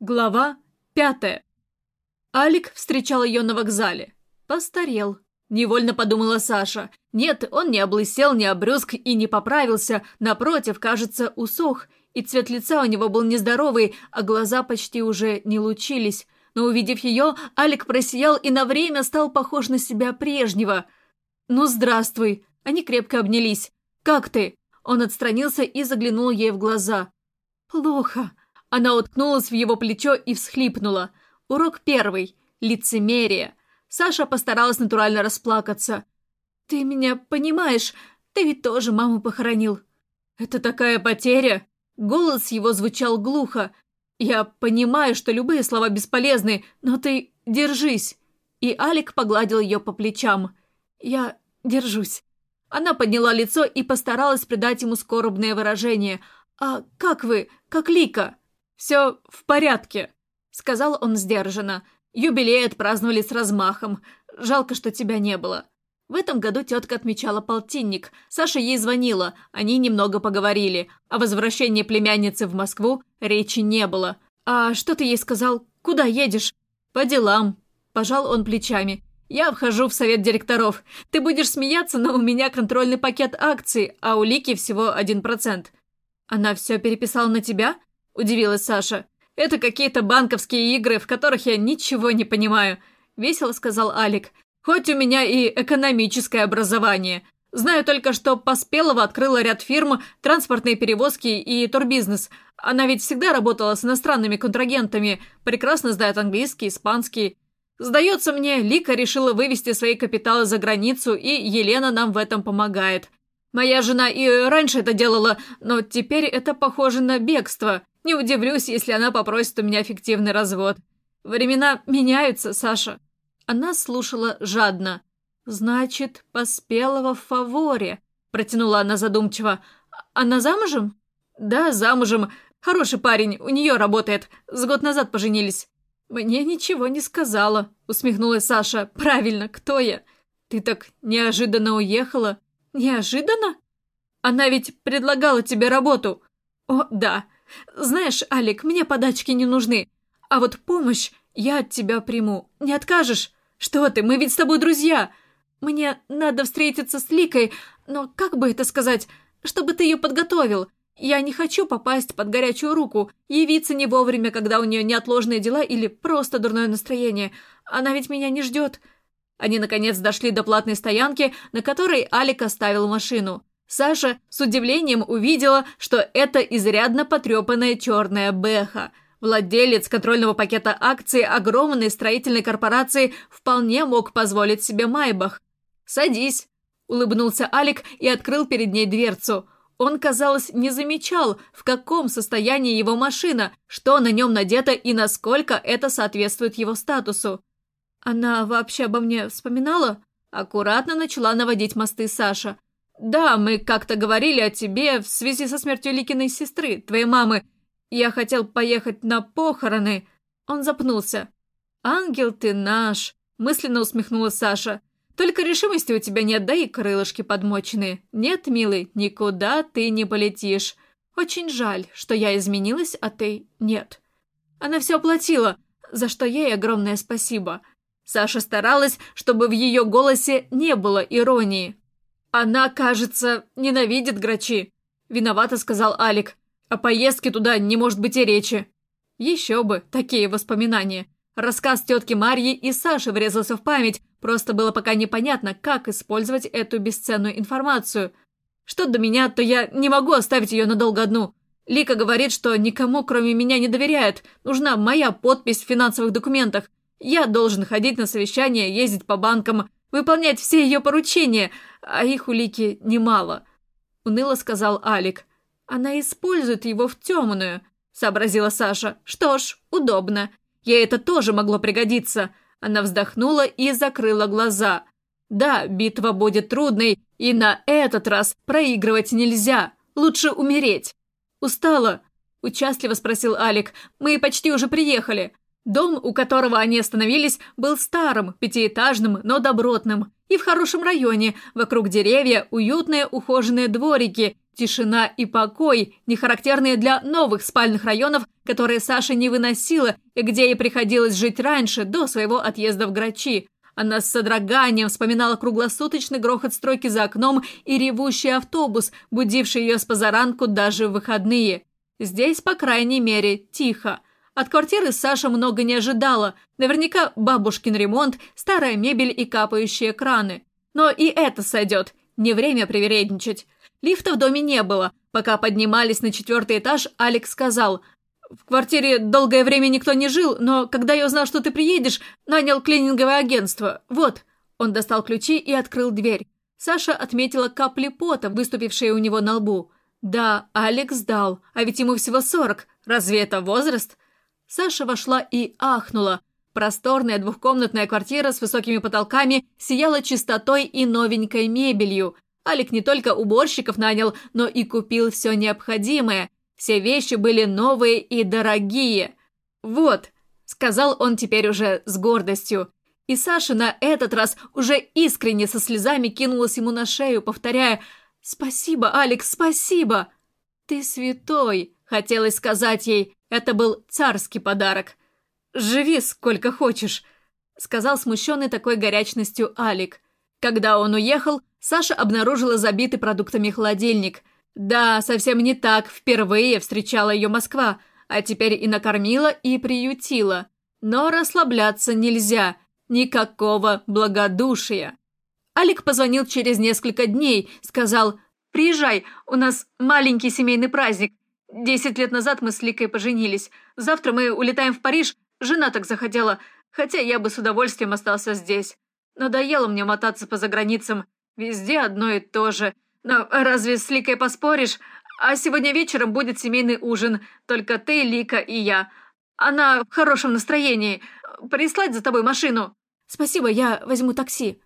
Глава пятая. Алик встречал ее на вокзале. Постарел. Невольно подумала Саша. Нет, он не облысел, не обрюзг и не поправился. Напротив, кажется, усох. И цвет лица у него был нездоровый, а глаза почти уже не лучились. Но увидев ее, Алик просиял и на время стал похож на себя прежнего. «Ну, здравствуй!» Они крепко обнялись. «Как ты?» Он отстранился и заглянул ей в глаза. «Плохо», она уткнулась в его плечо и всхлипнула. Урок первый. Лицемерие. Саша постаралась натурально расплакаться. «Ты меня понимаешь? Ты ведь тоже маму похоронил». «Это такая потеря?» Голос его звучал глухо. «Я понимаю, что любые слова бесполезны, но ты держись». И Алик погладил ее по плечам. «Я держусь». Она подняла лицо и постаралась придать ему скорбное выражение. «А как вы? Как Лика?» «Все в порядке», — сказал он сдержанно. «Юбилей отпраздновали с размахом. Жалко, что тебя не было». В этом году тетка отмечала полтинник. Саша ей звонила, они немного поговорили. О возвращении племянницы в Москву речи не было. «А что ты ей сказал? Куда едешь?» «По делам», – пожал он плечами. «Я вхожу в совет директоров. Ты будешь смеяться, но у меня контрольный пакет акций, а у Лики всего один процент». «Она все переписала на тебя?» Удивилась Саша. «Это какие-то банковские игры, в которых я ничего не понимаю», — весело сказал Алик. «Хоть у меня и экономическое образование. Знаю только, что Поспелова открыла ряд фирм, транспортные перевозки и турбизнес. Она ведь всегда работала с иностранными контрагентами, прекрасно знает английский, испанский. Сдается мне, Лика решила вывести свои капиталы за границу, и Елена нам в этом помогает. Моя жена и раньше это делала, но теперь это похоже на бегство. Не удивлюсь, если она попросит у меня фиктивный развод. Времена меняются, Саша». Она слушала жадно. «Значит, Поспелого в фаворе», — протянула она задумчиво. «Она замужем?» «Да, замужем. Хороший парень, у нее работает. С год назад поженились». «Мне ничего не сказала», — усмехнулась Саша. «Правильно, кто я?» «Ты так неожиданно уехала». «Неожиданно?» «Она ведь предлагала тебе работу». «О, да. Знаешь, Алик, мне подачки не нужны. А вот помощь я от тебя приму. Не откажешь? Что ты, мы ведь с тобой друзья. Мне надо встретиться с Ликой, но как бы это сказать, чтобы ты ее подготовил. Я не хочу попасть под горячую руку, явиться не вовремя, когда у нее неотложные дела или просто дурное настроение. Она ведь меня не ждет. Они, наконец, дошли до платной стоянки, на которой Алик оставил машину. Саша с удивлением увидела, что это изрядно потрепанная черная Бэха. Владелец контрольного пакета акций огромной строительной корпорации вполне мог позволить себе Майбах. «Садись», – улыбнулся Алик и открыл перед ней дверцу. Он, казалось, не замечал, в каком состоянии его машина, что на нем надето и насколько это соответствует его статусу. «Она вообще обо мне вспоминала?» Аккуратно начала наводить мосты Саша – «Да, мы как-то говорили о тебе в связи со смертью Ликиной сестры, твоей мамы. Я хотел поехать на похороны». Он запнулся. «Ангел ты наш!» – мысленно усмехнула Саша. «Только решимости у тебя нет, да и крылышки подмоченные. Нет, милый, никуда ты не полетишь. Очень жаль, что я изменилась, а ты нет». Она все оплатила, за что ей огромное спасибо. Саша старалась, чтобы в ее голосе не было иронии. «Она, кажется, ненавидит грачи», — виновато сказал Алик. «О поездке туда не может быть и речи». Еще бы, такие воспоминания. Рассказ тетки Марьи и Саши врезался в память, просто было пока непонятно, как использовать эту бесценную информацию. Что до меня, то я не могу оставить ее надолго одну. Лика говорит, что никому, кроме меня, не доверяет. Нужна моя подпись в финансовых документах. Я должен ходить на совещания, ездить по банкам, выполнять все ее поручения, а их улики немало», — уныло сказал Алик. «Она использует его в темную», — сообразила Саша. «Что ж, удобно. Ей это тоже могло пригодиться». Она вздохнула и закрыла глаза. «Да, битва будет трудной, и на этот раз проигрывать нельзя. Лучше умереть». «Устала?» – участливо спросил Алик. «Мы почти уже приехали». Дом, у которого они остановились, был старым, пятиэтажным, но добротным. И в хорошем районе, вокруг деревья, уютные ухоженные дворики, Тишина и покой, не характерные для новых спальных районов, которые Саша не выносила и где ей приходилось жить раньше, до своего отъезда в Грачи. Она с содроганием вспоминала круглосуточный грохот стройки за окном и ревущий автобус, будивший ее с позаранку даже в выходные. Здесь, по крайней мере, тихо. От квартиры Саша много не ожидала. Наверняка бабушкин ремонт, старая мебель и капающие краны. Но и это сойдет. Не время привередничать. Лифта в доме не было. Пока поднимались на четвертый этаж, Алекс сказал, «В квартире долгое время никто не жил, но когда я узнал, что ты приедешь, нанял клининговое агентство. Вот». Он достал ключи и открыл дверь. Саша отметила капли пота, выступившие у него на лбу. «Да, Алекс дал, а ведь ему всего сорок. Разве это возраст?» Саша вошла и ахнула. Просторная двухкомнатная квартира с высокими потолками сияла чистотой и новенькой мебелью – Алик не только уборщиков нанял, но и купил все необходимое. Все вещи были новые и дорогие. «Вот», — сказал он теперь уже с гордостью. И Саша на этот раз уже искренне со слезами кинулась ему на шею, повторяя «Спасибо, Алекс, спасибо!» «Ты святой!» — хотелось сказать ей. Это был царский подарок. «Живи сколько хочешь», — сказал смущенный такой горячностью Алик. Когда он уехал, Саша обнаружила забитый продуктами холодильник. Да, совсем не так, впервые встречала ее Москва, а теперь и накормила, и приютила. Но расслабляться нельзя, никакого благодушия. Алик позвонил через несколько дней, сказал «Приезжай, у нас маленький семейный праздник. Десять лет назад мы с Ликой поженились. Завтра мы улетаем в Париж, жена так захотела, хотя я бы с удовольствием остался здесь. Надоело мне мотаться по заграницам, Везде одно и то же. Но разве с Ликой поспоришь? А сегодня вечером будет семейный ужин. Только ты, Лика и я. Она в хорошем настроении. Прислать за тобой машину?» «Спасибо, я возьму такси».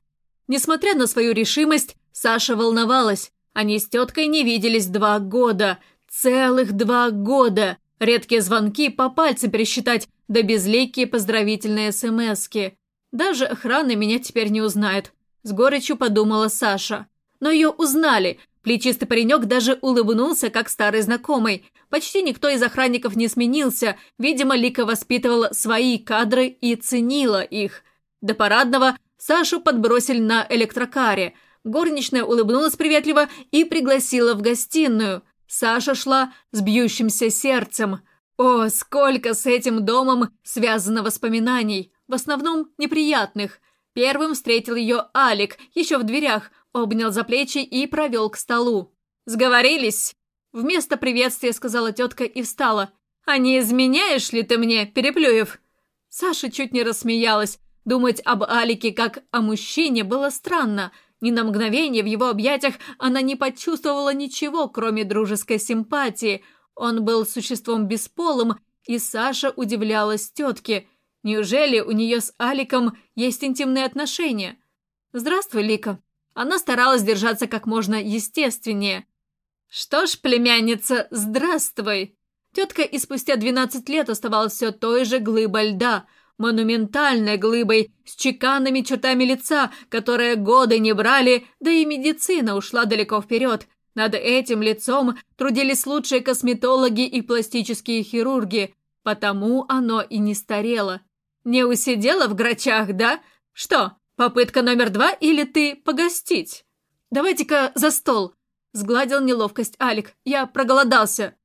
Несмотря на свою решимость, Саша волновалась. Они с теткой не виделись два года. Целых два года. Редкие звонки по пальцам пересчитать, да безликие поздравительные смски. Даже охрана меня теперь не узнает. С горечью подумала Саша. Но ее узнали. Плечистый паренек даже улыбнулся, как старый знакомый. Почти никто из охранников не сменился. Видимо, Лика воспитывала свои кадры и ценила их. До парадного Сашу подбросили на электрокаре. Горничная улыбнулась приветливо и пригласила в гостиную. Саша шла с бьющимся сердцем. О, сколько с этим домом связано воспоминаний. В основном неприятных – Первым встретил ее Алик, еще в дверях, обнял за плечи и провел к столу. «Сговорились?» Вместо приветствия сказала тетка и встала. «А не изменяешь ли ты мне, Переплюев?» Саша чуть не рассмеялась. Думать об Алике как о мужчине было странно. Ни на мгновение в его объятиях она не почувствовала ничего, кроме дружеской симпатии. Он был существом бесполым, и Саша удивлялась тетке. Неужели у нее с Аликом есть интимные отношения? Здравствуй, Лика. Она старалась держаться как можно естественнее. Что ж, племянница, здравствуй. Тетка и спустя 12 лет оставалась все той же глыбой льда, монументальной глыбой с чеканными чертами лица, которые годы не брали, да и медицина ушла далеко вперед. Над этим лицом трудились лучшие косметологи и пластические хирурги, потому оно и не старело. Не усидела в грачах, да? Что, попытка номер два или ты погостить? Давайте-ка за стол. Сгладил неловкость Алик. Я проголодался.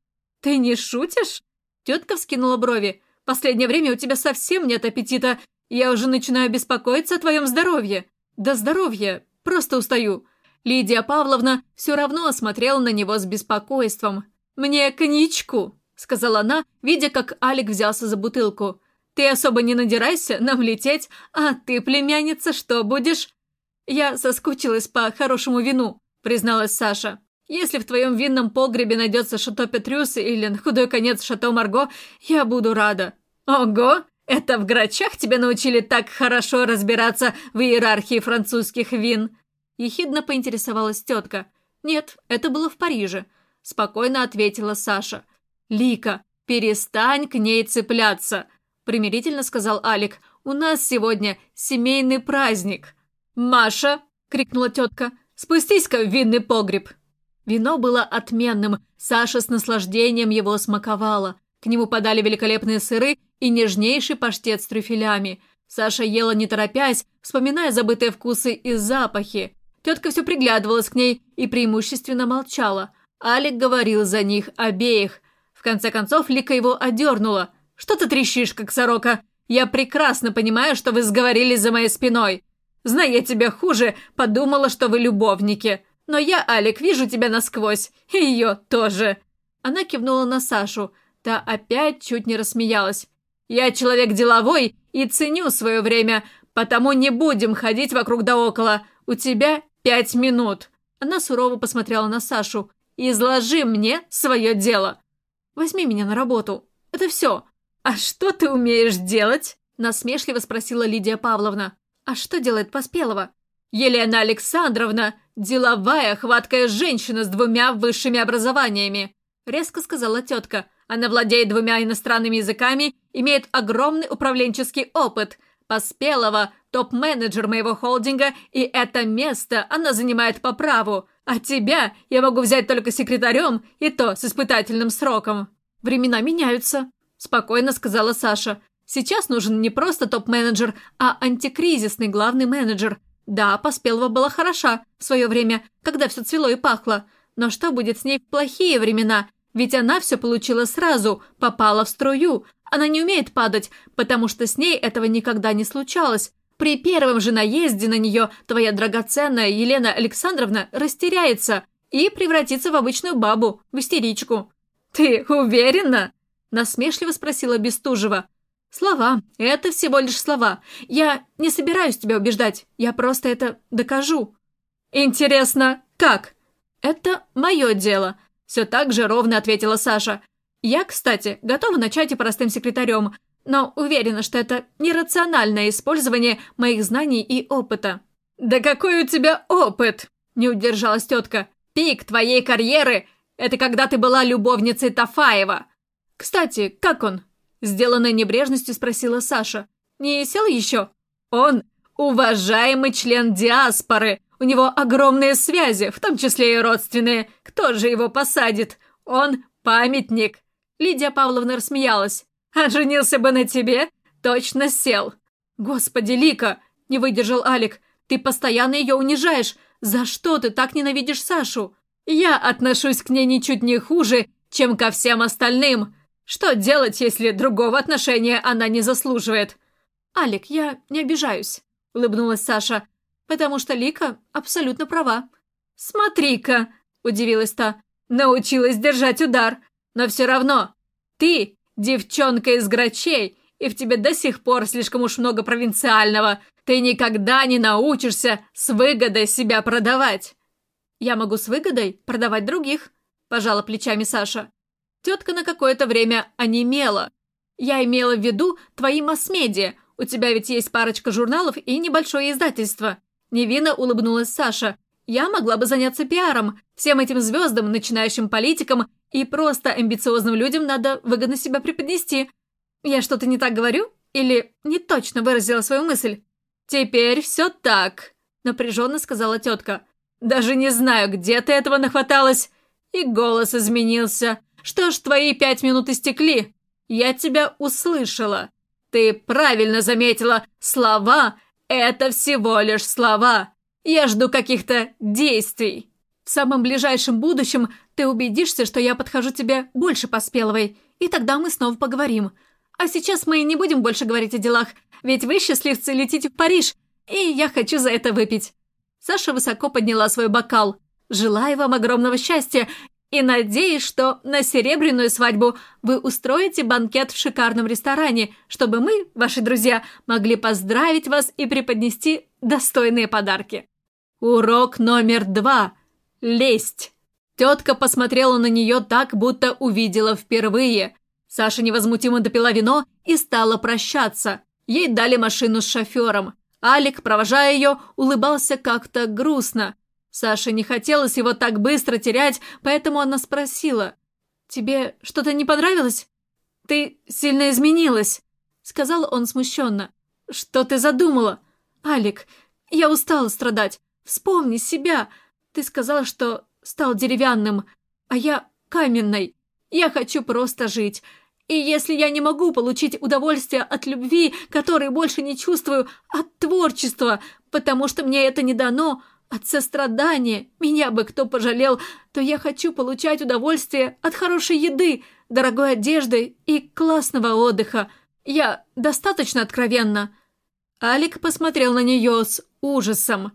Ты не шутишь? Тетка вскинула брови. Последнее время у тебя совсем нет аппетита. Я уже начинаю беспокоиться о твоем здоровье. Да здоровье, просто устаю. Лидия Павловна все равно осмотрела на него с беспокойством. «Мне коньячку», — сказала она, видя, как Алик взялся за бутылку. Ты особо не надирайся, нам лететь, а ты, племянница, что будешь?» «Я соскучилась по хорошему вину», — призналась Саша. «Если в твоем винном погребе найдется шато Петрюс или, на худой конец, шато Марго, я буду рада». «Ого! Это в грачах тебя научили так хорошо разбираться в иерархии французских вин?» Ехидно поинтересовалась тетка. «Нет, это было в Париже», — спокойно ответила Саша. «Лика, перестань к ней цепляться примирительно сказал Алик. «У нас сегодня семейный праздник». «Маша!» – крикнула тетка. «Спустись-ка в винный погреб!» Вино было отменным, Саша с наслаждением его смаковала. К нему подали великолепные сыры и нежнейший паштет с трюфелями. Саша ела не торопясь, вспоминая забытые вкусы и запахи. Тетка все приглядывалась к ней и преимущественно молчала. Алик говорил за них обеих. В конце концов Лика его одернула. «Что ты трещишь, как сорока? Я прекрасно понимаю, что вы сговорились за моей спиной. Зная тебя хуже, подумала, что вы любовники. Но я, Алик, вижу тебя насквозь. И ее тоже». Она кивнула на Сашу. Та опять чуть не рассмеялась. «Я человек деловой и ценю свое время, потому не будем ходить вокруг да около. У тебя пять минут». Она сурово посмотрела на Сашу. «Изложи мне свое дело». «Возьми меня на работу. Это все». «А что ты умеешь делать?» Насмешливо спросила Лидия Павловна. «А что делает Поспелова?» «Елена Александровна – деловая, хваткая женщина с двумя высшими образованиями», – резко сказала тетка. «Она владеет двумя иностранными языками, имеет огромный управленческий опыт. Поспелова – топ-менеджер моего холдинга, и это место она занимает по праву. А тебя я могу взять только секретарем, и то с испытательным сроком». «Времена меняются», – спокойно сказала Саша. Сейчас нужен не просто топ-менеджер, а антикризисный главный менеджер. Да, Поспелова была хороша в свое время, когда все цвело и пахло. Но что будет с ней в плохие времена? Ведь она все получила сразу, попала в струю. Она не умеет падать, потому что с ней этого никогда не случалось. При первом же наезде на нее твоя драгоценная Елена Александровна растеряется и превратится в обычную бабу, в истеричку. «Ты уверена?» – насмешливо спросила Бестужева. «Слова. Это всего лишь слова. Я не собираюсь тебя убеждать. Я просто это докажу». «Интересно, как?» «Это мое дело», — все так же ровно ответила Саша. «Я, кстати, готова начать и простым секретарем, но уверена, что это нерациональное использование моих знаний и опыта». «Да какой у тебя опыт?» — не удержалась тетка. «Пик твоей карьеры — это когда ты была любовницей Тафаева. Кстати, как он? Сделанной небрежностью спросила Саша. «Не сел еще?» «Он уважаемый член диаспоры. У него огромные связи, в том числе и родственные. Кто же его посадит? Он памятник». Лидия Павловна рассмеялась. «А женился бы на тебе? Точно сел». «Господи, Лика!» – не выдержал Алик. «Ты постоянно ее унижаешь. За что ты так ненавидишь Сашу?» «Я отношусь к ней ничуть не хуже, чем ко всем остальным. Что делать, если другого отношения она не заслуживает? Алик, я не обижаюсь, улыбнулась Саша, потому что Лика абсолютно права. Смотри-ка, удивилась та, научилась держать удар, но все равно ты девчонка из грачей, и в тебе до сих пор слишком уж много провинциального. Ты никогда не научишься с выгодой себя продавать. Я могу с выгодой продавать других, пожала плечами Саша. Тетка на какое-то время онемела. Я имела в виду твои масс-медиа. У тебя ведь есть парочка журналов и небольшое издательство. Невинно улыбнулась Саша. Я могла бы заняться пиаром. Всем этим звездам, начинающим политикам и просто амбициозным людям надо выгодно себя преподнести. Я что-то не так говорю? Или не точно выразила свою мысль? Теперь все так, напряженно сказала тетка. Даже не знаю, где ты этого нахваталась. И голос изменился. Что ж, твои пять минут истекли. Я тебя услышала. Ты правильно заметила, слова — это всего лишь слова. Я жду каких-то действий. В самом ближайшем будущем ты убедишься, что я подхожу тебе больше по Спеловой, и тогда мы снова поговорим. А сейчас мы не будем больше говорить о делах, ведь вы, счастливцы, летите в Париж, и я хочу за это выпить». Саша высоко подняла свой бокал. «Желаю вам огромного счастья и надеюсь, что на серебряную свадьбу вы устроите банкет в шикарном ресторане, чтобы мы, ваши друзья, могли поздравить вас и преподнести достойные подарки. Урок номер два. Лесть. Тетка посмотрела на нее так, будто увидела впервые. Саша невозмутимо допила вино и стала прощаться. Ей дали машину с шофером. Алик, провожая ее, улыбался как-то грустно. Саше не хотелось его так быстро терять, поэтому она спросила. «Тебе что-то не понравилось? Ты сильно изменилась», — сказал он смущенно. «Что ты задумала?» «Алик, я устала страдать. Вспомни себя. Ты сказала, что стал деревянным, а я каменной. Я хочу просто жить. И если я не могу получить удовольствие от любви, которой больше не чувствую, от творчества, потому что мне это не дано, от сострадания, меня бы кто пожалел, то я хочу получать удовольствие от хорошей еды, дорогой одежды и классного отдыха. Я достаточно откровенна». Алик посмотрел на нее с ужасом.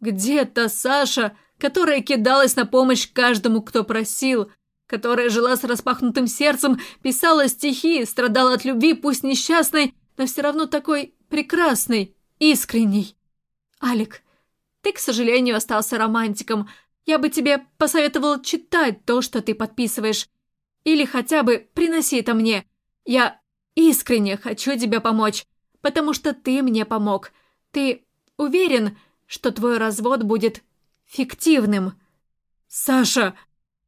«Где та Саша, которая кидалась на помощь каждому, кто просил?» которая жила с распахнутым сердцем, писала стихи, страдала от любви, пусть несчастной, но все равно такой прекрасной, искренней. Алик, ты, к сожалению, остался романтиком. Я бы тебе посоветовал читать то, что ты подписываешь. Или хотя бы приноси это мне. Я искренне хочу тебе помочь, потому что ты мне помог. Ты уверен, что твой развод будет фиктивным? Саша,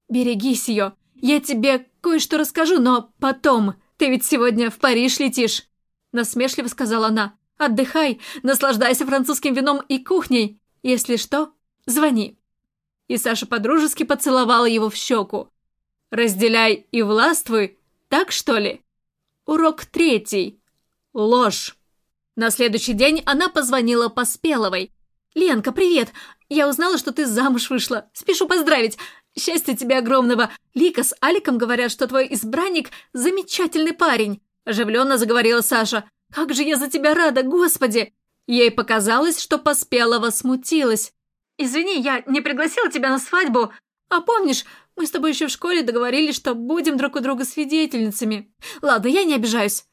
«Берегись ее. Я тебе кое-что расскажу, но потом. Ты ведь сегодня в Париж летишь», – насмешливо сказала она. «Отдыхай, наслаждайся французским вином и кухней. Если что, звони». И Саша подружески поцеловала его в щеку. «Разделяй и властвуй, так что ли?» Урок третий. Ложь. На следующий день она позвонила Поспеловой. «Ленка, привет! Я узнала, что ты замуж вышла. Спешу поздравить. Счастья тебе огромного! Лика с Аликом говорят, что твой избранник – замечательный парень!» Оживленно заговорила Саша. «Как же я за тебя рада, господи!» Ей показалось, что Поспелова смутилась. «Извини, я не пригласила тебя на свадьбу. А помнишь, мы с тобой еще в школе договорились, что будем друг у друга свидетельницами. Ладно, я не обижаюсь».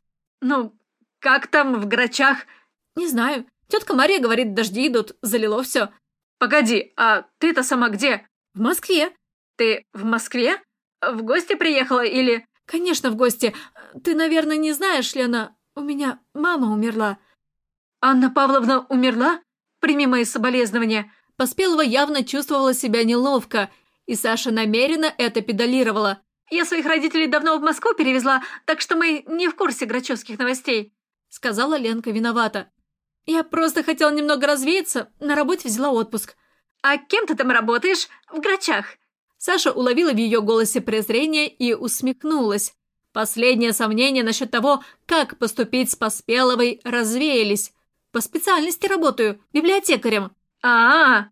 «Ну, как там в грачах?» «Не знаю. Тетка Мария говорит, дожди идут, залило все». «Погоди, а ты-то сама где?» «В Москве. «Ты в Москве? В гости приехала или...» «Конечно, в гости. Ты, наверное, не знаешь, Лена, у меня мама умерла». «Анна Павловна умерла? Прими мои соболезнования». Поспелова явно чувствовала себя неловко, и Саша намеренно это педалировала. «Я своих родителей давно в Москву перевезла, так что мы не в курсе грачевских новостей», сказала Ленка виновата. «Я просто хотела немного развеяться, на работе взяла отпуск». «А кем ты там работаешь? В грачах?» Саша уловила в ее голосе презрение и усмехнулась. Последние сомнения насчет того, как поступить с Поспеловой, развеялись. По специальности работаю, библиотекарем. А, -а, -а.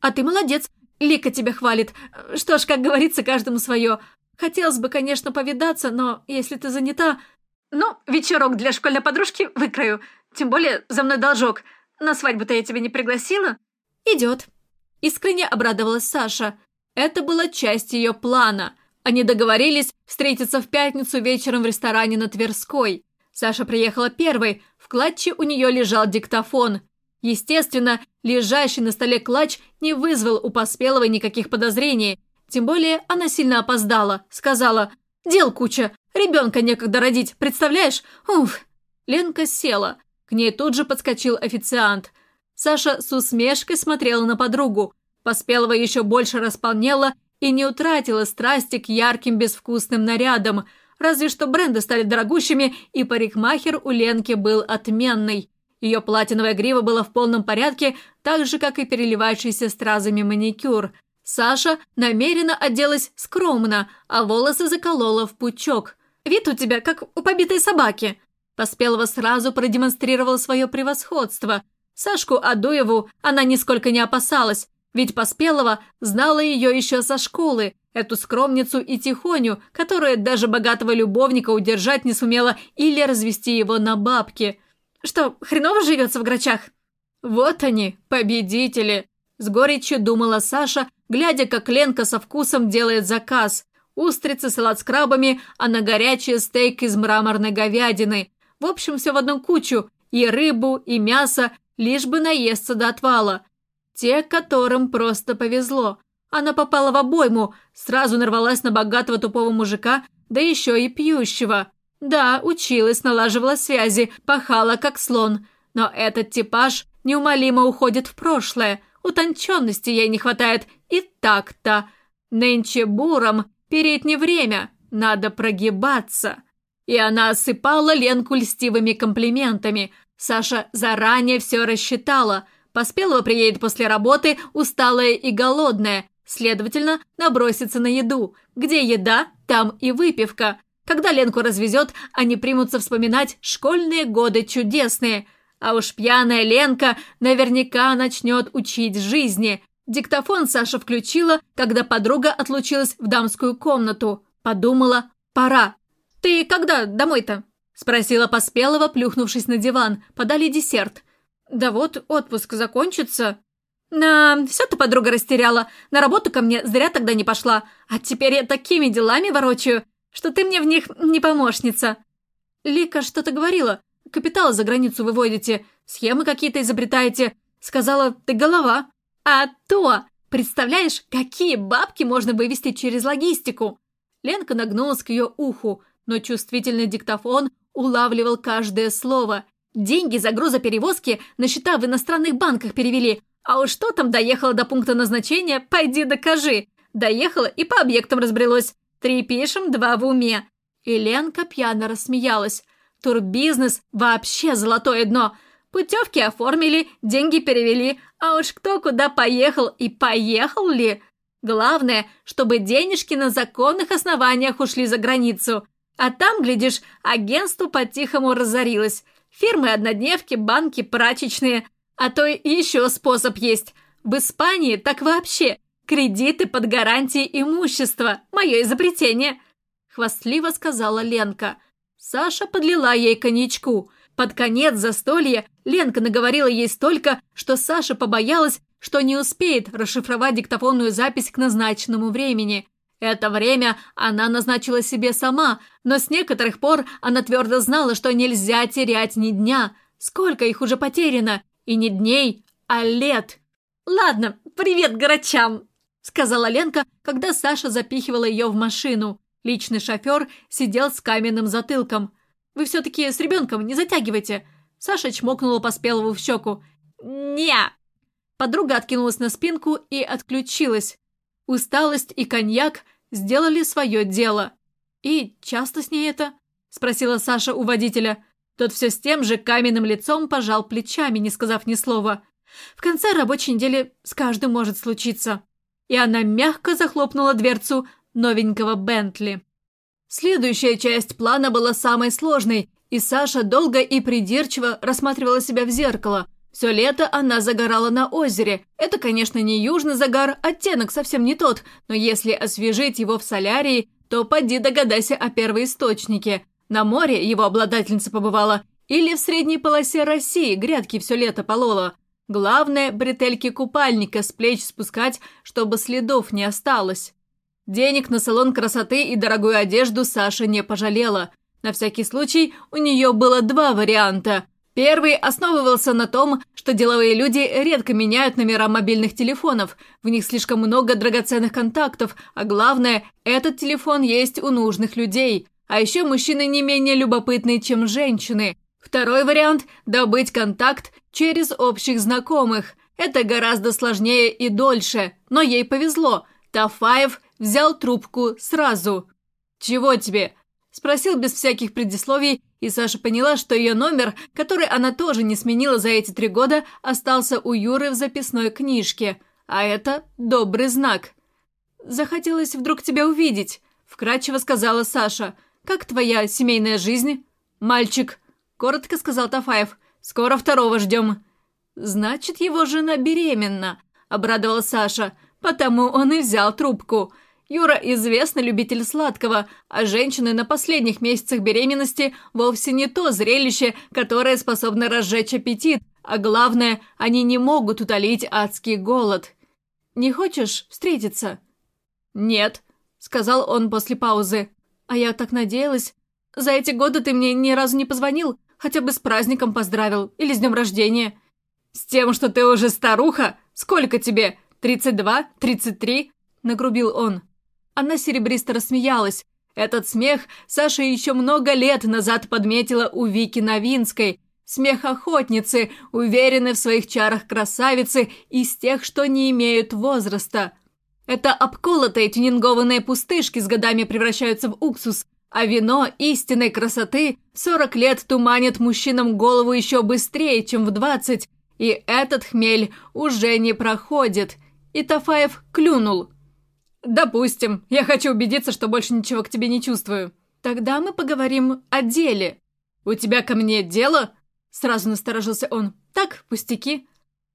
а ты молодец, Лика тебя хвалит. Что ж, как говорится, каждому свое. Хотелось бы, конечно, повидаться, но если ты занята... Ну, вечерок для школьной подружки выкрою. Тем более за мной должок. На свадьбу-то я тебя не пригласила. Идет. Искренне обрадовалась Саша. Это была часть ее плана. Они договорились встретиться в пятницу вечером в ресторане на Тверской. Саша приехала первой, клатче у нее лежал диктофон. Естественно, лежащий на столе клатч не вызвал у Поспеловой никаких подозрений. Тем более она сильно опоздала. Сказала «Дел куча, ребенка некогда родить, представляешь? Уф!» Ленка села. К ней тут же подскочил официант. Саша с усмешкой смотрела на подругу. Поспелова еще больше располнела и не утратила страсти к ярким безвкусным нарядам, разве что бренды стали дорогущими, и парикмахер у Ленки был отменный. Ее платиновая грива была в полном порядке, так же, как и переливающийся стразами маникюр. Саша намеренно оделась скромно, а волосы заколола в пучок. «Вид у тебя, как у побитой собаки!» Поспелова сразу продемонстрировала свое превосходство. Сашку Адуеву она нисколько не опасалась, ведь Поспелова знала ее еще со школы, эту скромницу и тихоню, которая даже богатого любовника удержать не сумела или развести его на бабки. Что, хреново живется в грачах? Вот они, победители. С горечью думала Саша, глядя, как Ленка со вкусом делает заказ. Устрицы, салат с крабами, а на горячий стейк из мраморной говядины. В общем, все в одну кучу. И рыбу, и мясо, лишь бы наесться до отвала. Те, которым просто повезло. Она попала в обойму, сразу нарвалась на богатого тупого мужика, да еще и пьющего. Да, училась, налаживала связи, пахала как слон. Но этот типаж неумолимо уходит в прошлое. Утонченности ей не хватает и так-то. Нынче буром переть не время, надо прогибаться. И она осыпала Ленку льстивыми комплиментами. Саша заранее все рассчитала – Поспелова приедет после работы, усталая и голодная. Следовательно, набросится на еду. Где еда, там и выпивка. Когда Ленку развезет, они примутся вспоминать школьные годы чудесные. А уж пьяная Ленка наверняка начнет учить жизни. Диктофон Саша включила, когда подруга отлучилась в дамскую комнату. Подумала, пора. «Ты когда домой-то?» – спросила Поспелова, плюхнувшись на диван. Подали десерт. «Да вот, отпуск закончится». «На, все ты подруга растеряла. На работу ко мне зря тогда не пошла. А теперь я такими делами ворочаю, что ты мне в них не помощница». «Лика что-то говорила. Капитал за границу выводите, схемы какие-то изобретаете. Сказала, ты голова». «А то! Представляешь, какие бабки можно вывести через логистику?» Ленка нагнулась к ее уху, но чувствительный диктофон улавливал каждое слово. Деньги за грузоперевозки на счета в иностранных банках перевели. А уж что там доехала до пункта назначения, пойди докажи. Доехала и по объектам разбрелось. Три пишем, два в уме. И Ленка пьяно рассмеялась. Турбизнес вообще золотое дно. Путевки оформили, деньги перевели, а уж кто куда поехал и поехал ли? Главное, чтобы денежки на законных основаниях ушли за границу. А там, глядишь, агентство по-тихому разорилось. Фирмы-однодневки, банки, прачечные. А то и еще способ есть. В Испании так вообще. Кредиты под гарантией имущества. Мое изобретение. Хвастливо сказала Ленка. Саша подлила ей коньячку. Под конец застолья Ленка наговорила ей столько, что Саша побоялась, что не успеет расшифровать диктофонную запись к назначенному времени. Это время она назначила себе сама, но с некоторых пор она твердо знала, что нельзя терять ни дня. Сколько их уже потеряно? И не дней, а лет. «Ладно, привет горочам!» — сказала Ленка, когда Саша запихивала ее в машину. Личный шофер сидел с каменным затылком. «Вы все-таки с ребенком не затягивайте!» Саша чмокнула Поспелову в щеку. «Не!» Подруга откинулась на спинку и отключилась. Усталость и коньяк сделали свое дело. «И часто с ней это?» – спросила Саша у водителя. Тот все с тем же каменным лицом пожал плечами, не сказав ни слова. «В конце рабочей недели с каждым может случиться». И она мягко захлопнула дверцу новенького Бентли. Следующая часть плана была самой сложной, и Саша долго и придирчиво рассматривала себя в зеркало. Все лето она загорала на озере. Это, конечно, не южный загар, оттенок совсем не тот, но если освежить его в солярии, то поди догадайся о первоисточнике. На море его обладательница побывала или в средней полосе России грядки все лето полола. Главное, бретельки купальника с плеч спускать, чтобы следов не осталось. Денег на салон красоты и дорогую одежду Саша не пожалела. На всякий случай у нее было два варианта. Первый основывался на том, что деловые люди редко меняют номера мобильных телефонов, в них слишком много драгоценных контактов, а главное, этот телефон есть у нужных людей. А еще мужчины не менее любопытные, чем женщины. Второй вариант – добыть контакт через общих знакомых. Это гораздо сложнее и дольше, но ей повезло. Тафаев взял трубку сразу. «Чего тебе?» – спросил без всяких предисловий и Саша поняла, что ее номер, который она тоже не сменила за эти три года, остался у Юры в записной книжке. А это добрый знак. «Захотелось вдруг тебя увидеть», – вкратчиво сказала Саша. «Как твоя семейная жизнь?» «Мальчик», – коротко сказал Тафаев. «Скоро второго ждем». «Значит, его жена беременна», – обрадовала Саша. «Потому он и взял трубку». Юра известный любитель сладкого, а женщины на последних месяцах беременности вовсе не то зрелище, которое способно разжечь аппетит, а главное, они не могут утолить адский голод. «Не хочешь встретиться?» «Нет», — сказал он после паузы. «А я так надеялась. За эти годы ты мне ни разу не позвонил, хотя бы с праздником поздравил или с днем рождения». «С тем, что ты уже старуха? Сколько тебе? Тридцать два? Тридцать три?» — нагрубил он. Она серебристо рассмеялась. Этот смех Саша еще много лет назад подметила у Вики Новинской. Смех охотницы, уверенной в своих чарах красавицы, из тех, что не имеют возраста. Это обколотые тюнингованные пустышки с годами превращаются в уксус, а вино истинной красоты 40 лет туманит мужчинам голову еще быстрее, чем в 20, и этот хмель уже не проходит. И Тафаев клюнул – «Допустим. Я хочу убедиться, что больше ничего к тебе не чувствую. Тогда мы поговорим о деле». «У тебя ко мне дело?» Сразу насторожился он. «Так, пустяки».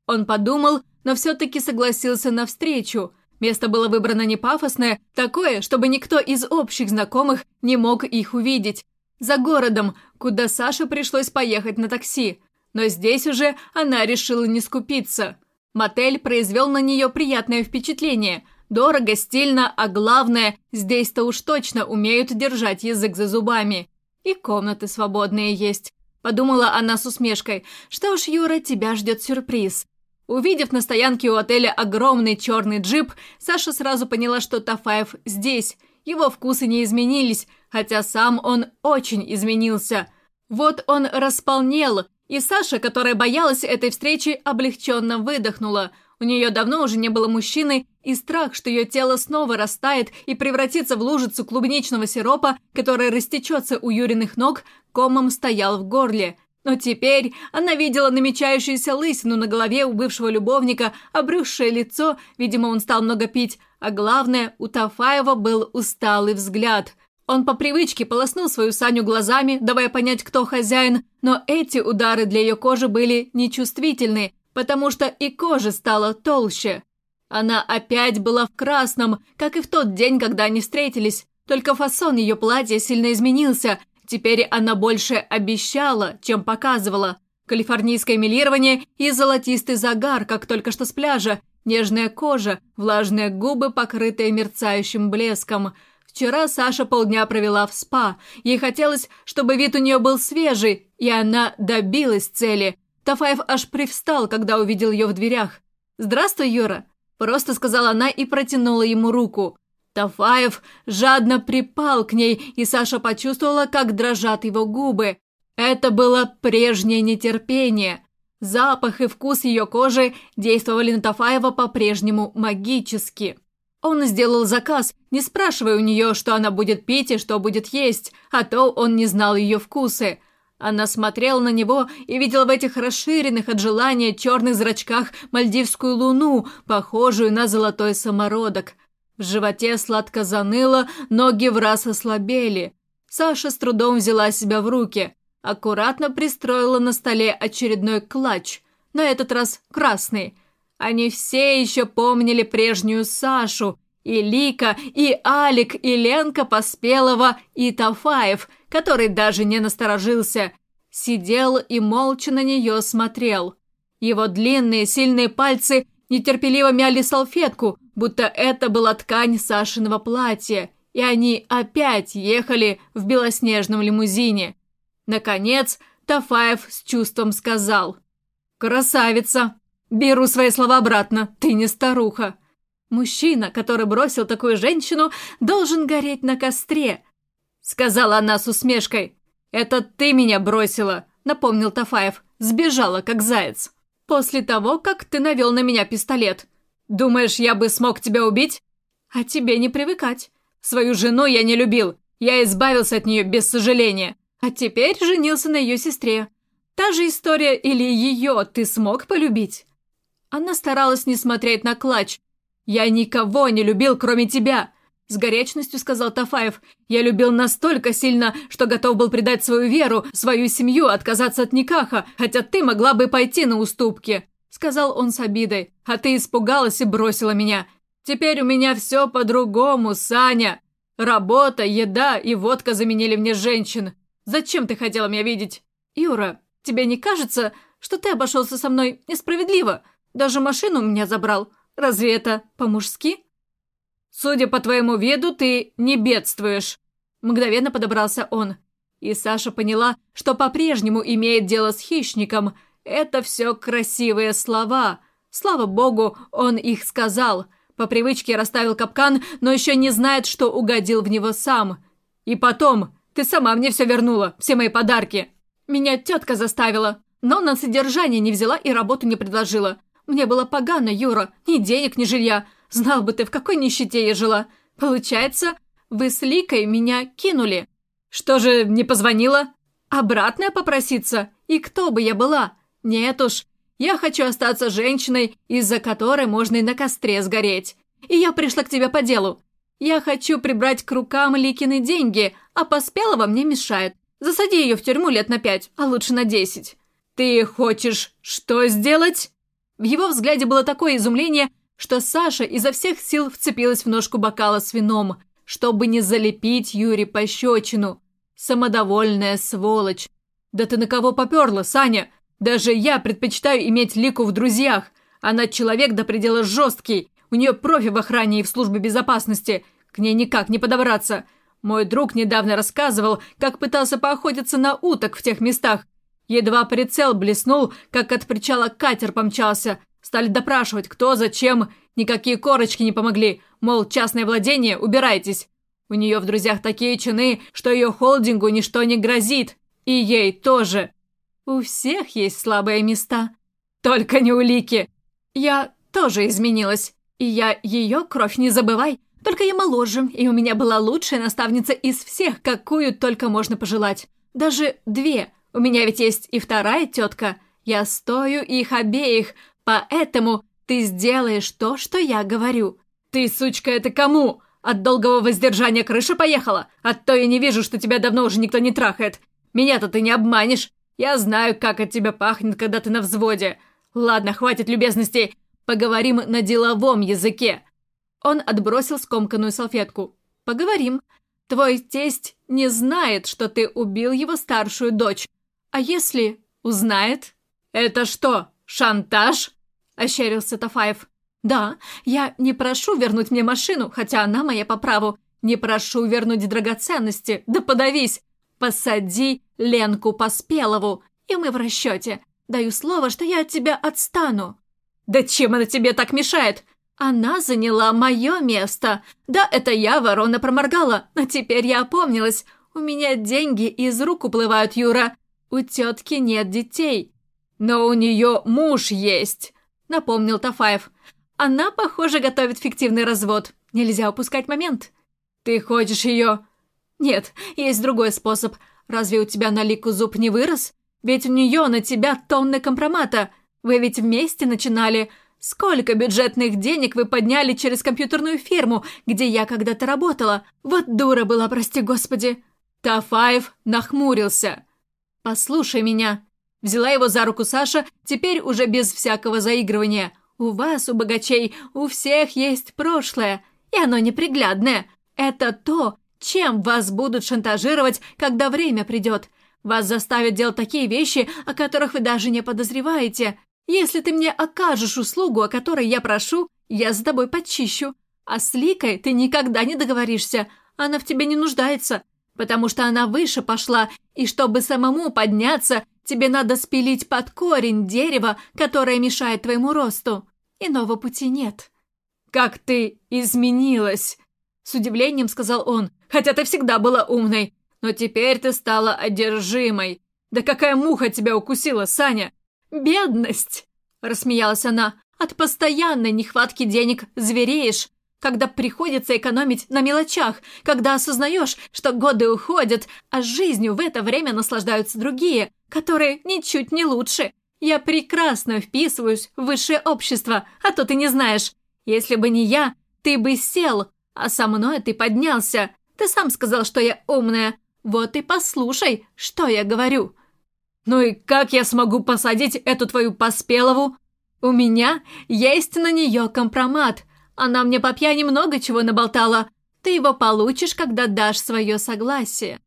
Он подумал, но все-таки согласился на встречу. Место было выбрано не пафосное, такое, чтобы никто из общих знакомых не мог их увидеть. За городом, куда Саше пришлось поехать на такси. Но здесь уже она решила не скупиться. Мотель произвел на нее приятное впечатление. Дорого, стильно, а главное, здесь-то уж точно умеют держать язык за зубами. И комнаты свободные есть. Подумала она с усмешкой. Что ж, Юра, тебя ждет сюрприз. Увидев на стоянке у отеля огромный черный джип, Саша сразу поняла, что Тафаев здесь. Его вкусы не изменились, хотя сам он очень изменился. Вот он располнел, и Саша, которая боялась этой встречи, облегченно выдохнула. У нее давно уже не было мужчины, и страх, что ее тело снова растает и превратится в лужицу клубничного сиропа, которая растечется у Юриных ног, комом стоял в горле. Но теперь она видела намечающуюся лысину на голове у бывшего любовника, обрюзшее лицо, видимо, он стал много пить, а главное, у Тафаева был усталый взгляд. Он по привычке полоснул свою Саню глазами, давая понять, кто хозяин, но эти удары для ее кожи были нечувствительны, потому что и кожа стала толще. Она опять была в красном, как и в тот день, когда они встретились, только фасон ее платья сильно изменился, Теперь она больше обещала, чем показывала. Калифорнийское милирование и золотистый загар, как только что с пляжа, нежная кожа, влажные губы, покрытые мерцающим блеском. Вчера Саша полдня провела в спа. Ей хотелось, чтобы вид у нее был свежий, и она добилась цели. Тафаев аж привстал, когда увидел ее в дверях. «Здравствуй, Юра!» – просто сказала она и протянула ему руку. Тафаев жадно припал к ней, и Саша почувствовала, как дрожат его губы. Это было прежнее нетерпение. Запах и вкус ее кожи действовали на Тафаева по-прежнему магически. Он сделал заказ, не спрашивая у нее, что она будет пить и что будет есть, а то он не знал ее вкусы. Она смотрела на него и видела в этих расширенных от желания черных зрачках мальдивскую луну, похожую на золотой самородок – в животе сладко заныло, ноги в раз ослабели. Саша с трудом взяла себя в руки. Аккуратно пристроила на столе очередной клатч. На этот раз красный. Они все еще помнили прежнюю Сашу. И Лика, и Алик, и Ленка Поспелова, и Тафаев, который даже не насторожился. Сидел и молча на нее смотрел. Его длинные сильные пальцы нетерпеливо мяли салфетку, будто это была ткань Сашиного платья, и они опять ехали в белоснежном лимузине. Наконец, Тафаев с чувством сказал. «Красавица! Беру свои слова обратно, ты не старуха!» «Мужчина, который бросил такую женщину, должен гореть на костре», — сказала она с усмешкой. «Это ты меня бросила», — напомнил Тафаев. «Сбежала, как заяц». «После того, как ты навел на меня пистолет», «Думаешь, я бы смог тебя убить?» «А тебе не привыкать. Свою жену я не любил. Я избавился от нее без сожаления. А теперь женился на ее сестре. Та же история или ее ты смог полюбить?» Она старалась не смотреть на клатч. «Я никого не любил, кроме тебя!» С горячностью сказал Тафаев. «Я любил настолько сильно, что готов был предать свою веру, свою семью, отказаться от Никаха, хотя ты могла бы пойти на уступки сказал он с обидой. «А ты испугалась и бросила меня. Теперь у меня все по-другому, Саня. Работа, еда и водка заменили мне женщин. Зачем ты хотела меня видеть? Юра, тебе не кажется, что ты обошелся со мной несправедливо? Даже машину у меня забрал. Разве это по-мужски?» «Судя по твоему виду, ты не бедствуешь», – мгновенно подобрался он. И Саша поняла, что по-прежнему имеет дело с хищником – это все красивые слова. Слава богу, он их сказал. По привычке расставил капкан, но еще не знает, что угодил в него сам. И потом, ты сама мне все вернула, все мои подарки. Меня тетка заставила, но на содержание не взяла и работу не предложила. Мне было погано, Юра, ни денег, ни жилья. Знал бы ты, в какой нищете я жила. Получается, вы с Ликой меня кинули. Что же, не позвонила? Обратно попроситься? И кто бы я была? Нет уж, я хочу остаться женщиной, из-за которой можно и на костре сгореть. и я пришла к тебе по делу. Я хочу прибрать к рукам Ликины деньги, а Поспелова мне мешает. Засади ее в тюрьму лет на пять, а лучше на десять». «Ты хочешь что сделать?» В его взгляде было такое изумление, что Саша изо всех сил вцепилась в ножку бокала с вином, чтобы не залепить Юре пощечину. Самодовольная сволочь. «Да ты на кого поперла, Саня? Даже я предпочитаю иметь Лику в друзьях. Она человек до предела жесткий. У нее профи в охране и в службе безопасности. К ней никак не подобраться. Мой друг недавно рассказывал, как пытался поохотиться на уток в тех местах. Едва прицел блеснул, как от причала катер помчался. Стали допрашивать, кто, зачем. Никакие корочки не помогли. Мол, частное владение, убирайтесь. У нее в друзьях такие чины, что ее холдингу ничто не грозит. И ей тоже. У всех есть слабые места. Только не у Лики. Я тоже изменилась. И я ее кровь не забывай. Только я моложе, и у меня была лучшая наставница из всех, какую только можно пожелать. Даже две. У меня ведь есть и вторая тетка. Я стою их обеих, поэтому ты сделаешь то, что я говорю. Ты, сучка, это кому? От долгого воздержания крыша поехала? А то я не вижу, что тебя давно уже никто не трахает. Меня-то ты не обманешь. Я знаю, как от тебя пахнет, когда ты на взводе. Ладно, хватит любезностей. Поговорим на деловом языке. Он отбросил скомканную салфетку. Поговорим. Твой тесть не знает, что ты убил его старшую дочь. А если узнает? Это что, шантаж? Ощерился Тафаев. Да, я не прошу вернуть мне машину, хотя она моя по праву. Не прошу вернуть драгоценности. Да подавись. Посади Ленку Поспелову, и мы в расчете. Даю слово, что я от тебя отстану. «Да чем она тебе так мешает?» «Она заняла мое место. Да, это я, ворона, проморгала, но теперь я опомнилась. У меня деньги из рук уплывают, Юра. У тетки нет детей. Но у нее муж есть», — напомнил Тафаев. «Она, похоже, готовит фиктивный развод. Нельзя упускать момент». «Ты хочешь ее...» «Нет, есть другой способ. Разве у тебя на лику зуб не вырос? Ведь у нее на тебя тонны компромата. Вы ведь вместе начинали. Сколько бюджетных денег вы подняли через компьютерную фирму, где я когда-то работала? Вот дура была, прости господи!» Тафаев нахмурился. «Послушай меня». Взяла его за руку Саша, теперь уже без всякого заигрывания. «У вас, у богачей, у всех есть прошлое, и оно неприглядное. Это то, чем вас будут шантажировать, когда время придет. Вас заставят делать такие вещи, о которых вы даже не подозреваете. Если ты мне окажешь услугу, о которой я прошу, я с тобой почищу. А с Ликой ты никогда не договоришься. Она в тебе не нуждается, потому что она выше пошла, и чтобы самому подняться, тебе надо спилить под корень дерева, которое мешает твоему росту. Иного пути нет». «Как ты изменилась!» С удивлением сказал он. «Хотя ты всегда была умной, но теперь ты стала одержимой. Да какая муха тебя укусила, Саня? «Бедность!» – рассмеялась она. «От постоянной нехватки денег звереешь, когда приходится экономить на мелочах, когда осознаешь, что годы уходят, а жизнью в это время наслаждаются другие, которые ничуть не лучше. Я прекрасно вписываюсь в высшее общество, а то ты не знаешь. Если бы не я, ты бы сел, а со мной ты поднялся. Ты сам сказал, что я умная. Вот и послушай, что я говорю». «Ну и как я смогу посадить эту твою Поспелову? У меня есть на нее компромат. Она мне по пьяни много чего наболтала. Ты его получишь, когда дашь свое согласие».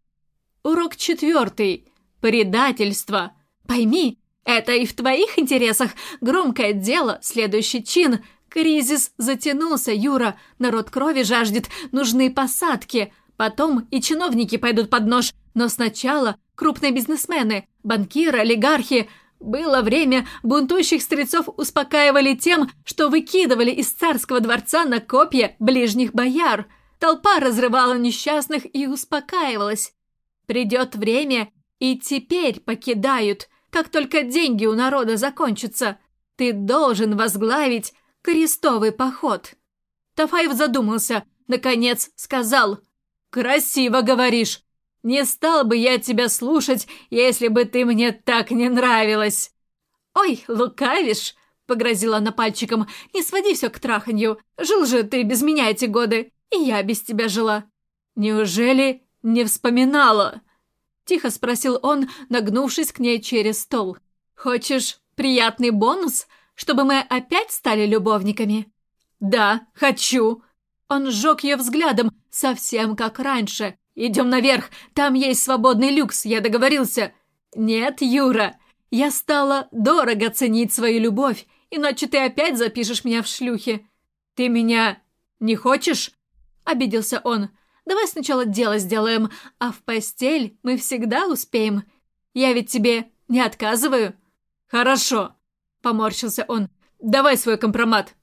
Урок четвертый. Предательство. Пойми, это и в твоих интересах. Громкое дело, следующий чин. Кризис затянулся, Юра. Народ крови жаждет, нужны посадки. Потом и чиновники пойдут под нож. Но сначала крупные бизнесмены, банкиры, олигархи. Было время, бунтующих стрельцов успокаивали тем, что выкидывали из царского дворца на копья ближних бояр. Толпа разрывала несчастных и успокаивалась. Придет время, и теперь покидают, как только деньги у народа закончатся. Ты должен возглавить крестовый поход. Тафаев задумался, наконец сказал. «Красиво говоришь. Не стал бы я тебя слушать, если бы ты мне так не нравилась. Ой, лукавишь, погрозила она пальчиком. «Не своди все к траханью. Жил же ты без меня эти годы, и я без тебя жила». «Неужели не вспоминала?» Тихо спросил он, нагнувшись к ней через стол. «Хочешь приятный бонус, чтобы мы опять стали любовниками?» «Да, хочу». Он сжег ее взглядом, совсем как раньше. «Идем наверх, там есть свободный люкс, я договорился». «Нет, Юра, я стала дорого ценить свою любовь, иначе ты опять запишешь меня в шлюхи. Ты меня не хочешь?» Обиделся он. «Давай сначала дело сделаем, а в постель мы всегда успеем. Я ведь тебе не отказываю». «Хорошо», — поморщился он. «Давай свой компромат».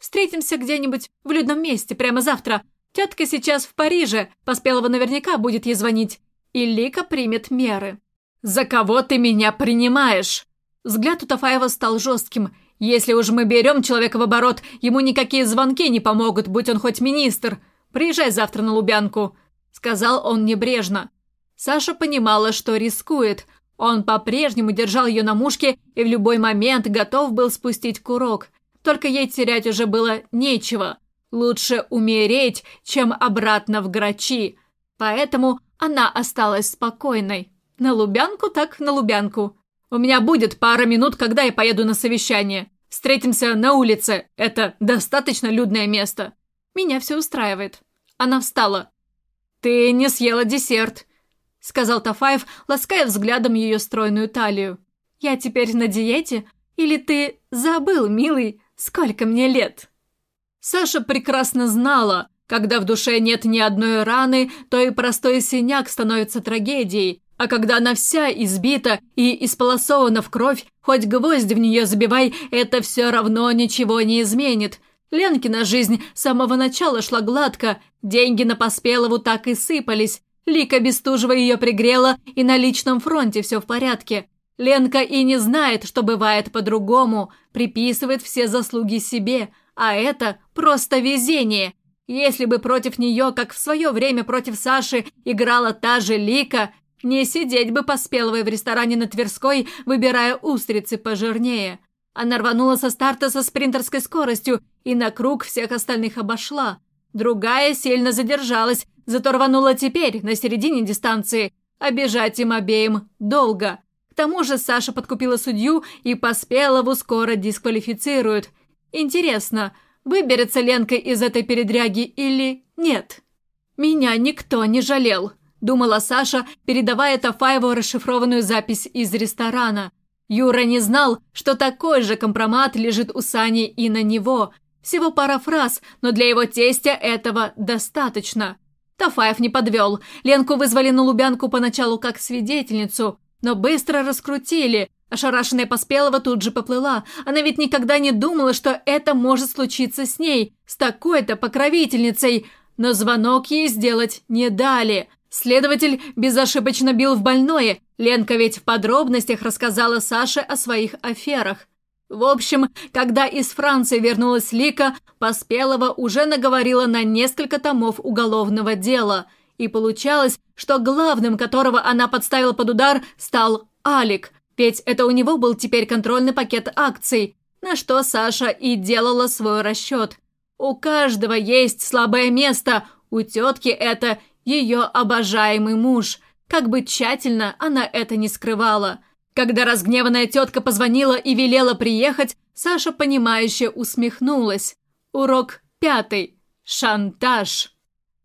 «Встретимся где-нибудь в людном месте прямо завтра. Тетка сейчас в Париже, Поспелова наверняка будет ей звонить. И Лика примет меры». «За кого ты меня принимаешь?» Взгляд у Тафаева стал жестким. «Если уж мы берем человека в оборот, ему никакие звонки не помогут, будь он хоть министр. Приезжай завтра на Лубянку», — сказал он небрежно. Саша понимала, что рискует. Он по-прежнему держал ее на мушке и в любой момент готов был спустить курок. Только ей терять уже было нечего. Лучше умереть, чем обратно в грачи. Поэтому она осталась спокойной. На Лубянку так на Лубянку. У меня будет пара минут, когда я поеду на совещание. Встретимся на улице. Это достаточно людное место. Меня все устраивает. Она встала. «Ты не съела десерт», — сказал Тафаев, лаская взглядом ее стройную талию. «Я теперь на диете? Или ты забыл, милый, сколько мне лет?» Саша прекрасно знала, когда в душе нет ни одной раны, то и простой синяк становится трагедией, а когда она вся избита и исполосована в кровь, хоть гвоздь в нее забивай, это все равно ничего не изменит. Ленкина жизнь с самого начала шла гладко, деньги на Поспелову так и сыпались. Лика Бестужева ее пригрела, и на личном фронте все в порядке. Ленка и не знает, что бывает по-другому, приписывает все заслуги себе, а это просто везение. Если бы против нее, как в свое время против Саши, играла та же Лика, не сидеть бы Поспеловой в ресторане на Тверской, выбирая устрицы пожирнее. Она рванула со старта со спринтерской скоростью и на круг всех остальных обошла. Другая сильно задержалась, зато рванула теперь, на середине дистанции. Обежать им обеим долго. К тому же Саша подкупила судью и Поспелову скоро дисквалифицируют. Интересно, выберется Ленка из этой передряги или нет? Меня никто не жалел. – думала Саша, передавая Тафаеву расшифрованную запись из ресторана. Юра не знал, что такой же компромат лежит у Сани и на него. Всего пара фраз, но для его тестя этого достаточно. Тафаев не подвел. Ленку вызвали на Лубянку поначалу как свидетельницу, но быстро раскрутили. Ошарашенная Поспелова тут же поплыла. Она ведь никогда не думала, что это может случиться с ней, с такой-то покровительницей. Но звонок ей сделать не дали. Следователь безошибочно бил в больное. Ленка ведь в подробностях рассказала Саше о своих аферах. В общем, когда из Франции вернулась Лика, Поспелова уже наговорила на несколько томов уголовного дела. И получалось, что главным, которого она подставила под удар, стал Алик. Ведь это у него был теперь контрольный пакет акций, на что Саша и делала свой расчет. У каждого есть слабое место, у тетки это ее обожаемый муж. Как бы тщательно она это не скрывала. Когда разгневанная тетка позвонила и велела приехать, Саша, понимающе усмехнулась. Урок пятый. Шантаж.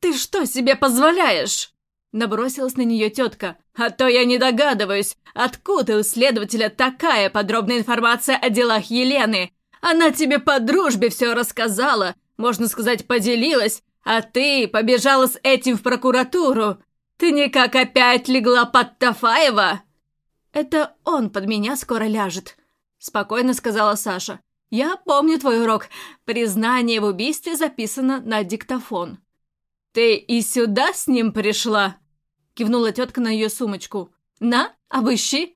«Ты что себе позволяешь?» Набросилась на нее тетка. «А то я не догадываюсь, откуда у следователя такая подробная информация о делах Елены. Она тебе по дружбе все рассказала, можно сказать, поделилась, а ты побежала с этим в прокуратуру. Ты никак опять легла под Тафаева?» «Это он под меня скоро ляжет», — спокойно сказала Саша. «Я помню твой урок. Признание в убийстве записано на диктофон». «Ты и сюда с ним пришла?» — кивнула тетка на ее сумочку. «На, обыщи».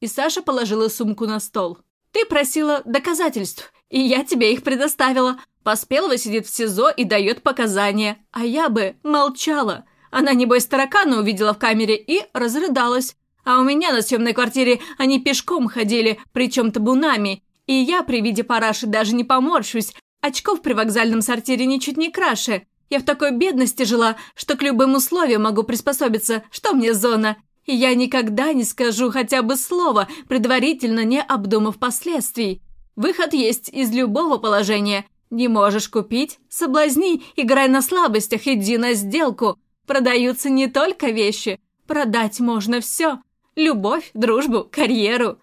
И Саша положила сумку на стол. «Ты просила доказательств, и я тебе их предоставила. Поспелова сидит в СИЗО и дает показания, а я бы молчала. Она, небось, таракана увидела в камере и разрыдалась. А у меня на съемной квартире они пешком ходили, причем табунами. И я при виде параши даже не поморщусь, очков при вокзальном сортире ничуть не краше. Я в такой бедности жила, что к любым условиям могу приспособиться, что мне зона. И я никогда не скажу хотя бы слова, предварительно не обдумав последствий. Выход есть из любого положения. Не можешь купить? Соблазни, играй на слабостях, иди на сделку. Продаются не только вещи. Продать можно все. Любовь, дружбу, карьеру.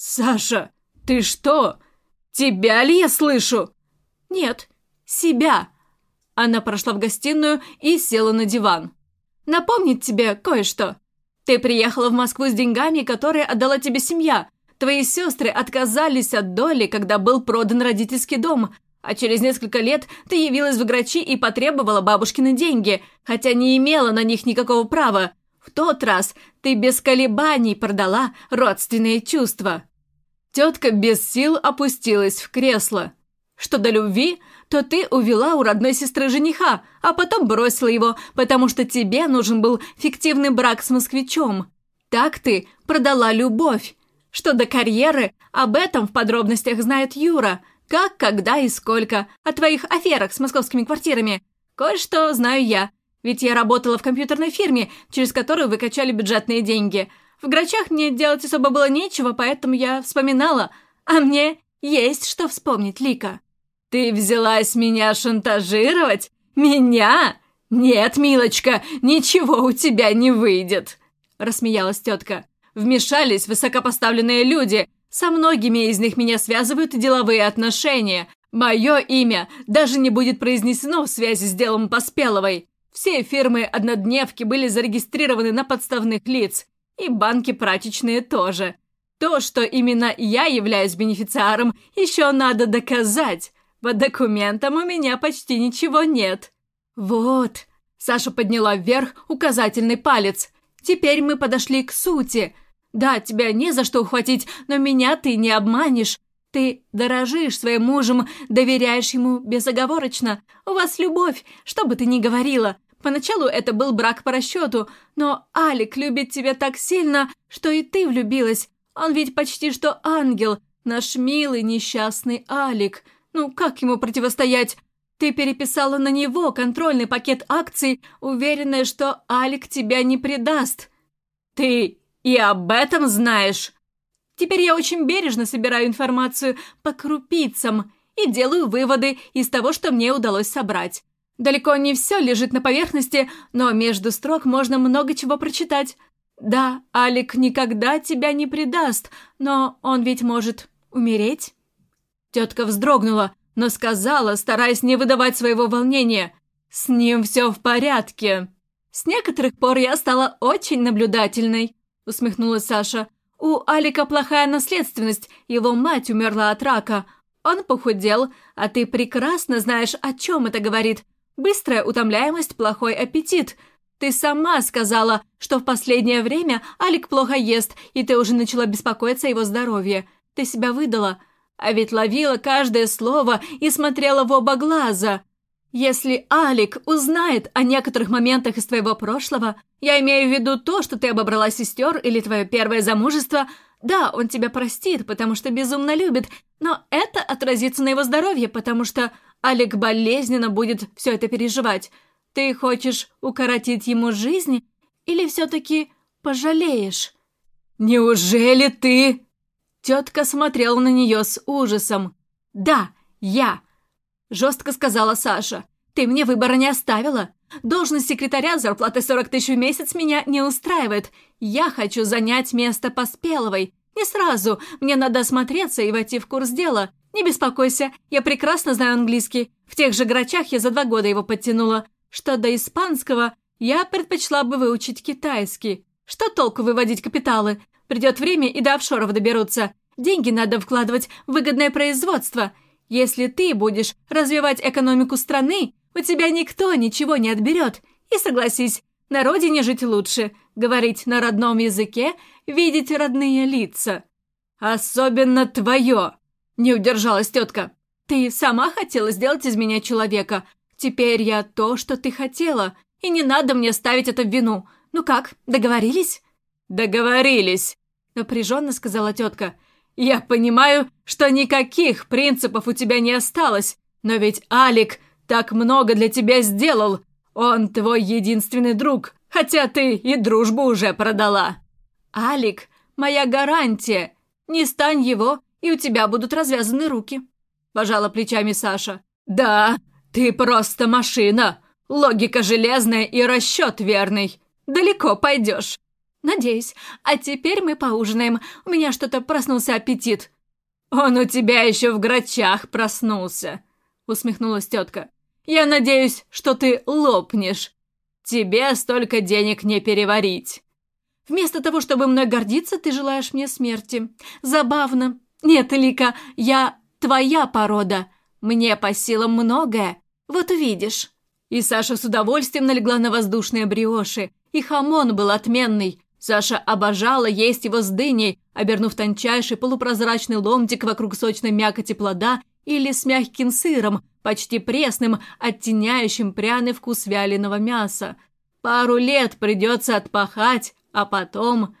«Саша, ты что? Тебя ли я слышу?» «Нет, себя». Она прошла в гостиную и села на диван. «Напомнить тебе кое-что. Ты приехала в Москву с деньгами, которые отдала тебе семья. Твои сестры отказались от доли, когда был продан родительский дом, а через несколько лет ты явилась в грачи и потребовала бабушкины деньги, хотя не имела на них никакого права. В тот раз ты без колебаний продала родственные чувства». Тетка без сил опустилась в кресло. Что до любви, то ты увела у родной сестры жениха, а потом бросила его, потому что тебе нужен был фиктивный брак с москвичом. Так ты продала любовь. Что до карьеры, об этом в подробностях знает Юра. Как, когда и сколько. О твоих аферах с московскими квартирами. Кое-что знаю я. Ведь я работала в компьютерной фирме, через которую вы качали бюджетные деньги. В грачах мне делать особо было нечего, поэтому я вспоминала. А мне есть что вспомнить, Лика. «Ты взялась меня шантажировать? Меня? Нет, милочка, ничего у тебя не выйдет!» Рассмеялась тетка. «Вмешались высокопоставленные люди. Со многими из них меня связывают деловые отношения. Мое имя даже не будет произнесено в связи с делом Поспеловой. Все фирмы-однодневки были зарегистрированы на подставных лиц. И банки прачечные тоже. То, что именно я являюсь бенефициаром, еще надо доказать. По документам у меня почти ничего нет». «Вот», — Саша подняла вверх указательный палец. «Теперь мы подошли к сути. Да, тебя не за что ухватить, но меня ты не обманешь. Ты дорожишь своим мужем, доверяешь ему безоговорочно. У вас любовь, что бы ты ни говорила. Поначалу это был брак по расчету, но Алик любит тебя так сильно, что и ты влюбилась. Он ведь почти что ангел, наш милый несчастный Алик. Ну, как ему противостоять? Ты переписала на него контрольный пакет акций, уверенная, что Алик тебя не предаст. Ты и об этом знаешь? Теперь я очень бережно собираю информацию по крупицам и делаю выводы из того, что мне удалось собрать. Далеко не все лежит на поверхности, но между строк можно много чего прочитать. Да, Алик никогда тебя не предаст, но он ведь может умереть. Тетка вздрогнула, но сказала, стараясь не выдавать своего волнения. «С ним все в порядке». «С некоторых пор я стала очень наблюдательной», — усмехнулась Саша. «У Алика плохая наследственность, его мать умерла от рака. Он похудел, а ты прекрасно знаешь, о чем это говорит. Быстрая утомляемость, плохой аппетит. Ты сама сказала, что в последнее время Алик плохо ест, и ты уже начала беспокоиться о его здоровье. Ты себя выдала. А ведь ловила каждое слово и смотрела в оба глаза. Если Алик узнает о некоторых моментах из твоего прошлого, я имею в виду то, что ты обобрала сестер или твое первое замужество, да, он тебя простит, потому что безумно любит, но это отразится на его здоровье, потому что Алик болезненно будет все это переживать. Ты хочешь укоротить ему жизнь или все-таки пожалеешь? Неужели ты... Тетка смотрела на нее с ужасом. «Да, я!» Жестко сказала Саша. «Ты мне выбора не оставила. Должность секретаря с зарплатой 40 тысяч в месяц меня не устраивает. Я хочу занять место Поспеловой. Не сразу. Мне надо осмотреться и войти в курс дела. Не беспокойся, я прекрасно знаю английский. В тех же грачах я за два года его подтянула. Что до испанского, я предпочла бы выучить китайский. Что толку выводить капиталы? Придет время и до офшоров доберутся. Деньги надо вкладывать в выгодное производство. Если ты будешь развивать экономику страны, у тебя никто ничего не отберет. И согласись, на родине жить лучше, говорить на родном языке, видеть родные лица. Особенно твое, не удержалась тетка. Ты сама хотела сделать из меня человека. Теперь я то, что ты хотела, и не надо мне ставить это в вину. Ну как, договорились? Договорились, напряженно сказала тетка. Я понимаю, что никаких принципов у тебя не осталось, но ведь Алик так много для тебя сделал. Он твой единственный друг, хотя ты и дружбу уже продала. Алик – моя гарантия. Не стань его, и у тебя будут развязаны руки. Пожала плечами Саша. Да, ты просто машина. Логика железная и расчет верный. Далеко пойдешь. «Надеюсь. А теперь мы поужинаем. У меня что-то проснулся аппетит». «Он у тебя еще в грачах проснулся», — усмехнулась тетка. «Я надеюсь, что ты лопнешь. Тебе столько денег не переварить». «Вместо того, чтобы мной гордиться, ты желаешь мне смерти. Забавно. Нет, Лика, я твоя порода. Мне по силам многое. Вот увидишь». И Саша с удовольствием налегла на воздушные бриоши. И хамон был отменный. Саша обожала есть его с дыней, обернув тончайший полупрозрачный ломтик вокруг сочной мякоти плода или с мягким сыром, почти пресным, оттеняющим пряный вкус вяленого мяса. Пару лет придется отпахать, а потом...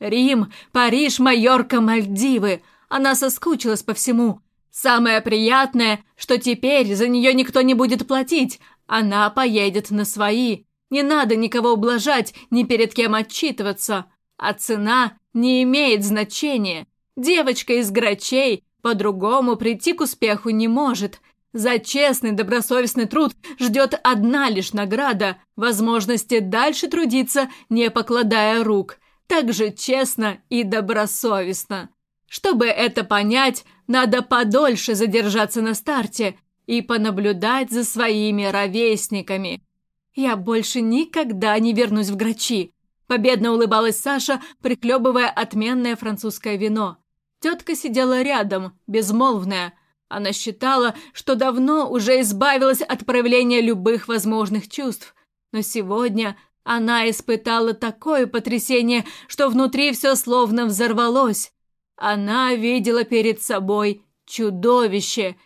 Рим, Париж, Майорка, Мальдивы. Она соскучилась по всему. Самое приятное, что теперь за нее никто не будет платить. Она поедет на свои. Не надо никого ублажать, ни перед кем отчитываться. А цена не имеет значения. Девочка из грачей по-другому прийти к успеху не может. За честный добросовестный труд ждет одна лишь награда – возможности дальше трудиться, не покладая рук. Так же честно и добросовестно. Чтобы это понять, надо подольше задержаться на старте и понаблюдать за своими ровесниками – «Я больше никогда не вернусь в грачи», – победно улыбалась Саша, приклебывая отменное французское вино. Тетка сидела рядом, безмолвная. Она считала, что давно уже избавилась от проявления любых возможных чувств. Но сегодня она испытала такое потрясение, что внутри все словно взорвалось. Она видела перед собой чудовище.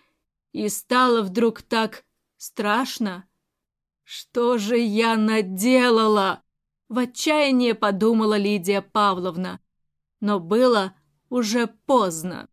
И стало вдруг так страшно. «Что же я наделала?» В отчаянии подумала Лидия Павловна. Но было уже поздно.